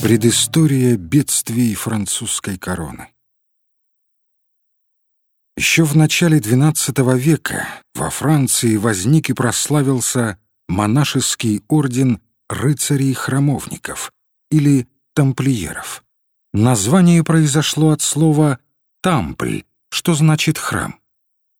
Предыстория бедствий французской короны Еще в начале XII века во Франции возник и прославился монашеский орден рыцарей-храмовников или тамплиеров. Название произошло от слова «тампль», что значит «храм».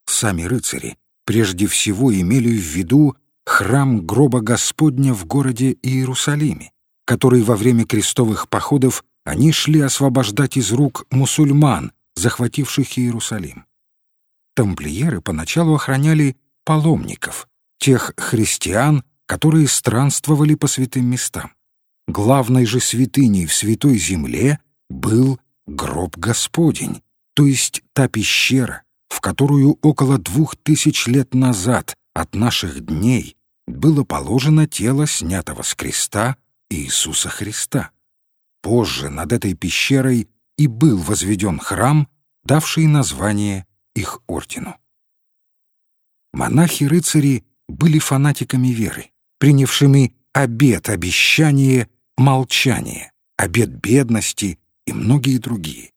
Сами рыцари прежде всего имели в виду храм гроба Господня в городе Иерусалиме, который во время крестовых походов они шли освобождать из рук мусульман, захвативших Иерусалим. Тамплиеры поначалу охраняли паломников, тех христиан, которые странствовали по святым местам. Главной же святыней в Святой Земле был гроб Господень, то есть та пещера, в которую около двух тысяч лет назад от наших дней было положено тело снятого с креста Иисуса Христа. Позже над этой пещерой и был возведен храм, давший название их ордену. Монахи-рыцари были фанатиками веры, принявшими обет обещания молчания, обет бедности и многие другие.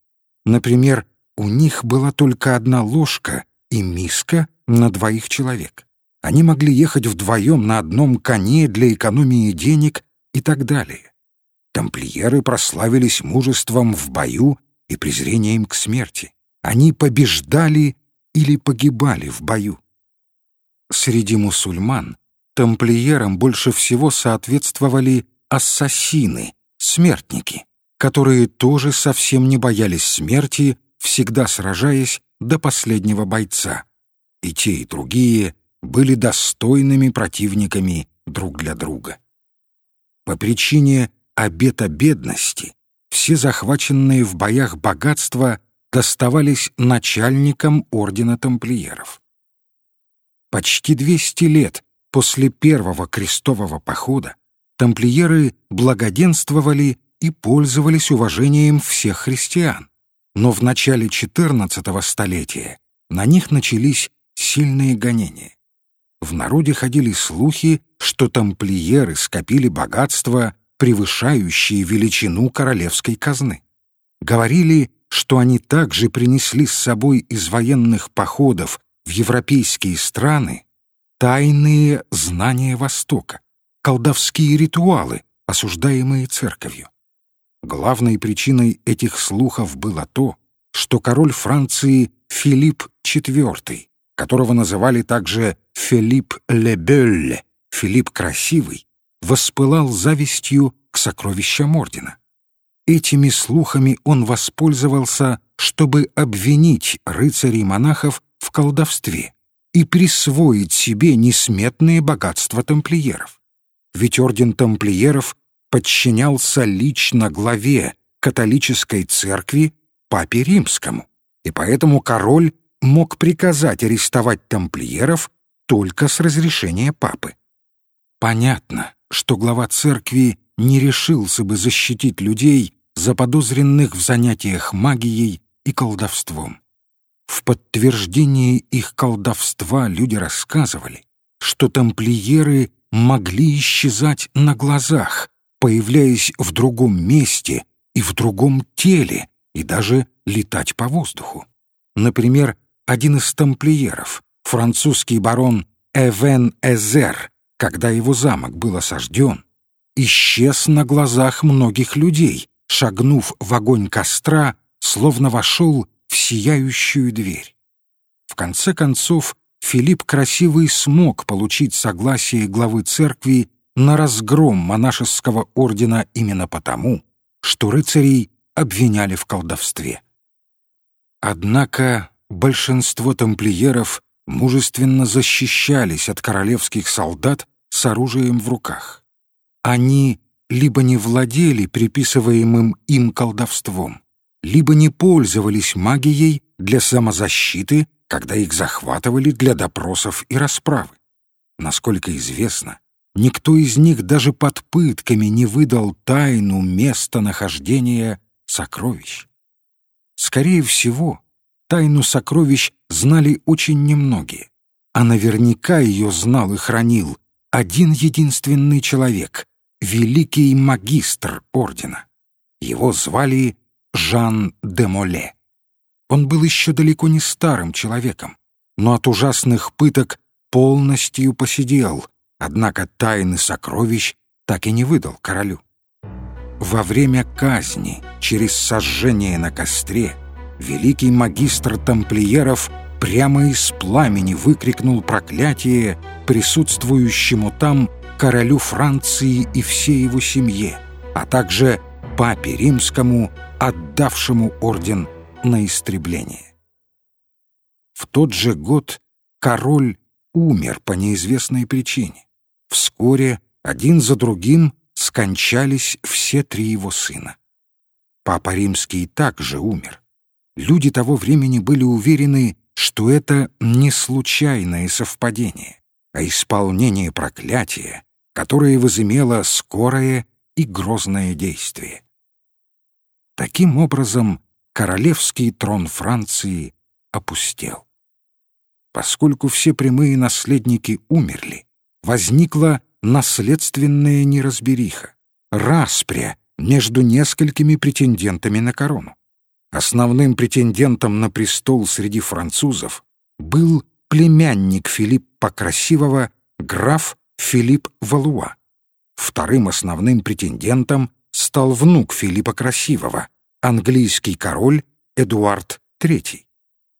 Например, у них была только одна ложка и миска на двоих человек. Они могли ехать вдвоем на одном коне для экономии денег и так далее. Тамплиеры прославились мужеством в бою и презрением к смерти. Они побеждали или погибали в бою. Среди мусульман тамплиерам больше всего соответствовали ассасины, смертники, которые тоже совсем не боялись смерти, всегда сражаясь до последнего бойца. И те, и другие были достойными противниками друг для друга. По причине обета бедности все захваченные в боях богатства доставались начальникам ордена тамплиеров. Почти 200 лет после первого крестового похода тамплиеры благоденствовали и пользовались уважением всех христиан, но в начале XIV столетия на них начались сильные гонения. В народе ходили слухи, что тамплиеры скопили богатство, превышающее величину королевской казны. Говорили, что они также принесли с собой из военных походов в европейские страны тайные знания Востока, колдовские ритуалы, осуждаемые церковью. Главной причиной этих слухов было то, что король Франции Филипп IV которого называли также Филипп Лебелле, Филипп Красивый, воспылал завистью к сокровищам ордена. Этими слухами он воспользовался, чтобы обвинить рыцарей-монахов в колдовстве и присвоить себе несметные богатства тамплиеров. Ведь орден тамплиеров подчинялся лично главе католической церкви Папе Римскому, и поэтому король мог приказать арестовать тамплиеров только с разрешения папы. Понятно, что глава церкви не решился бы защитить людей, заподозренных в занятиях магией и колдовством. В подтверждение их колдовства люди рассказывали, что тамплиеры могли исчезать на глазах, появляясь в другом месте и в другом теле, и даже летать по воздуху. Например, один из тамплиеров, французский барон Эвен Эзер, когда его замок был осажден, исчез на глазах многих людей, шагнув в огонь костра, словно вошел в сияющую дверь. В конце концов, Филипп Красивый смог получить согласие главы церкви на разгром монашеского ордена именно потому, что рыцарей обвиняли в колдовстве. Однако большинство тамплиеров мужественно защищались от королевских солдат с оружием в руках. Они либо не владели приписываемым им колдовством, либо не пользовались магией для самозащиты, когда их захватывали для допросов и расправы. Насколько известно, никто из них даже под пытками не выдал тайну местонахождения сокровищ. Скорее всего, Тайну сокровищ знали очень немногие, а наверняка ее знал и хранил один единственный человек — великий магистр ордена. Его звали Жан де Моле. Он был еще далеко не старым человеком, но от ужасных пыток полностью посидел, однако тайны сокровищ так и не выдал королю. Во время казни, через сожжение на костре, великий магистр тамплиеров прямо из пламени выкрикнул проклятие присутствующему там королю Франции и всей его семье, а также папе римскому, отдавшему орден на истребление. В тот же год король умер по неизвестной причине. Вскоре один за другим скончались все три его сына. Папа Римский также умер. Люди того времени были уверены, что это не случайное совпадение, а исполнение проклятия, которое возымело скорое и грозное действие. Таким образом, королевский трон Франции опустел. Поскольку все прямые наследники умерли, возникла наследственная неразбериха, распря между несколькими претендентами на корону. Основным претендентом на престол среди французов был племянник Филиппа Красивого, граф Филипп Валуа. Вторым основным претендентом стал внук Филиппа Красивого, английский король Эдуард III.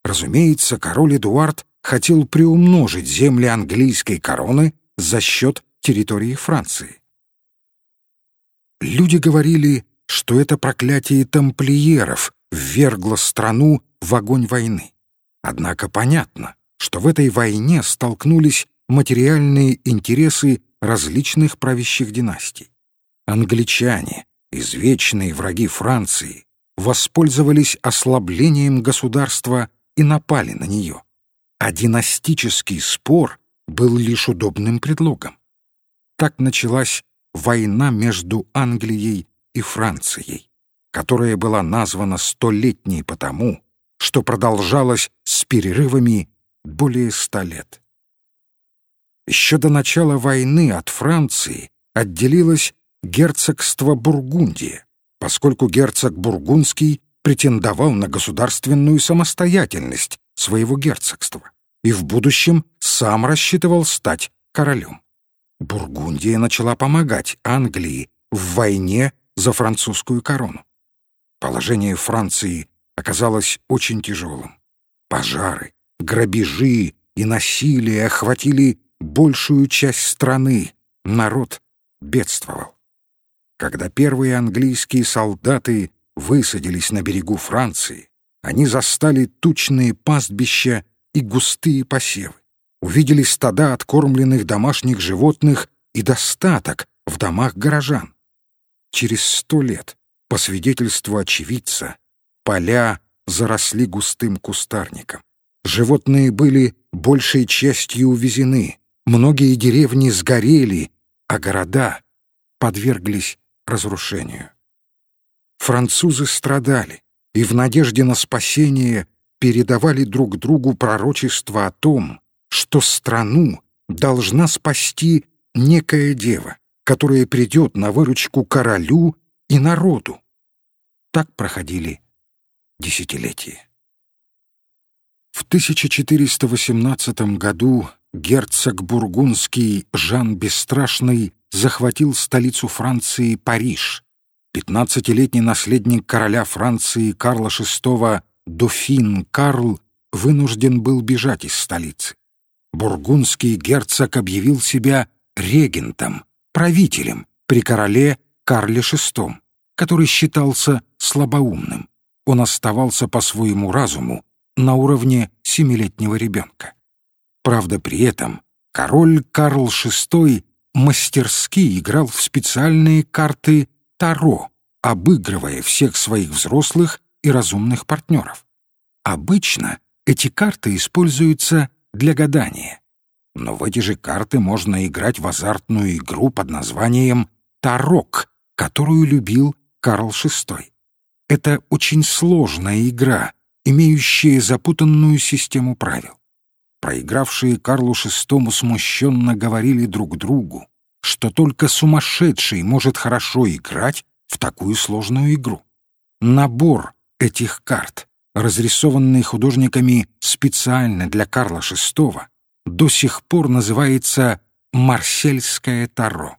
Разумеется, король Эдуард хотел приумножить земли английской короны за счет территории Франции. Люди говорили, что это проклятие тамплиеров ввергло страну в огонь войны. Однако понятно, что в этой войне столкнулись материальные интересы различных правящих династий. Англичане, извечные враги Франции, воспользовались ослаблением государства и напали на нее. А династический спор был лишь удобным предлогом. Так началась война между Англией и Францией, которая была названа столетней потому, что продолжалась с перерывами более ста лет. Еще до начала войны от Франции отделилось герцогство Бургундия, поскольку герцог Бургундский претендовал на государственную самостоятельность своего герцогства и в будущем сам рассчитывал стать королем. Бургундия начала помогать Англии в войне за французскую корону. Положение Франции оказалось очень тяжелым. Пожары, грабежи и насилие охватили большую часть страны. Народ бедствовал. Когда первые английские солдаты высадились на берегу Франции, они застали тучные пастбища и густые посевы, увидели стада откормленных домашних животных и достаток в домах горожан. Через сто лет, по свидетельству очевидца, поля заросли густым кустарником. Животные были большей частью увезены, многие деревни сгорели, а города подверглись разрушению. Французы страдали и в надежде на спасение передавали друг другу пророчество о том, что страну должна спасти некая дева, которая придет на выручку королю и народу. Так проходили десятилетия. В 1418 году герцог бургундский Жан Бесстрашный захватил столицу Франции Париж. Пятнадцатилетний наследник короля Франции Карла VI дофин Карл вынужден был бежать из столицы. Бургундский герцог объявил себя регентом, правителем при короле Карле VI, который считался слабоумным. Он оставался по своему разуму на уровне семилетнего ребенка. Правда, при этом король Карл VI мастерски играл в специальные карты Таро, обыгрывая всех своих взрослых и разумных партнеров. Обычно эти карты используются для гадания. Но в эти же карты можно играть в азартную игру под названием «Тарок», которую любил Карл VI. Это очень сложная игра, имеющая запутанную систему правил. Проигравшие Карлу VI смущенно говорили друг другу, что только сумасшедший может хорошо играть в такую сложную игру. Набор этих карт, разрисованный художниками специально для Карла VI, до сих пор называется «Марсельское Таро».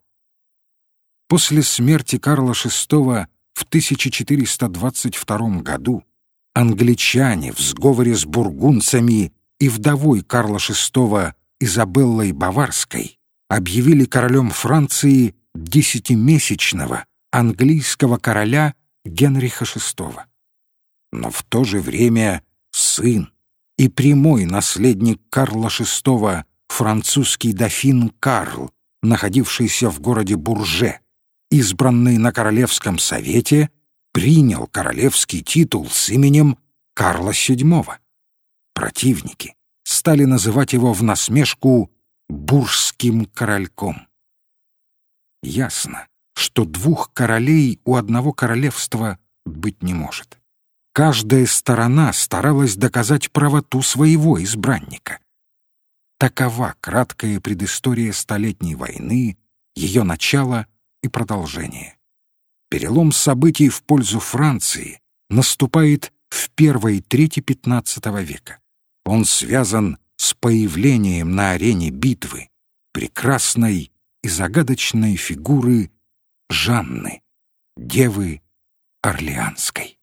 После смерти Карла VI в 1422 году англичане в сговоре с бургунцами и вдовой Карла VI Изабеллой Баварской объявили королем Франции десятимесячного английского короля Генриха VI. Но в то же время сын и прямой наследник Карла VI, французский дофин Карл, находившийся в городе Бурже, избранный на Королевском совете, принял королевский титул с именем Карла VII. Противники стали называть его в насмешку «буржским корольком». Ясно, что двух королей у одного королевства быть не может. Каждая сторона старалась доказать правоту своего избранника. Такова краткая предыстория Столетней войны, ее начало и продолжение. Перелом событий в пользу Франции наступает в первой трети XV века. Он связан с появлением на арене битвы прекрасной и загадочной фигуры Жанны, девы Орлеанской.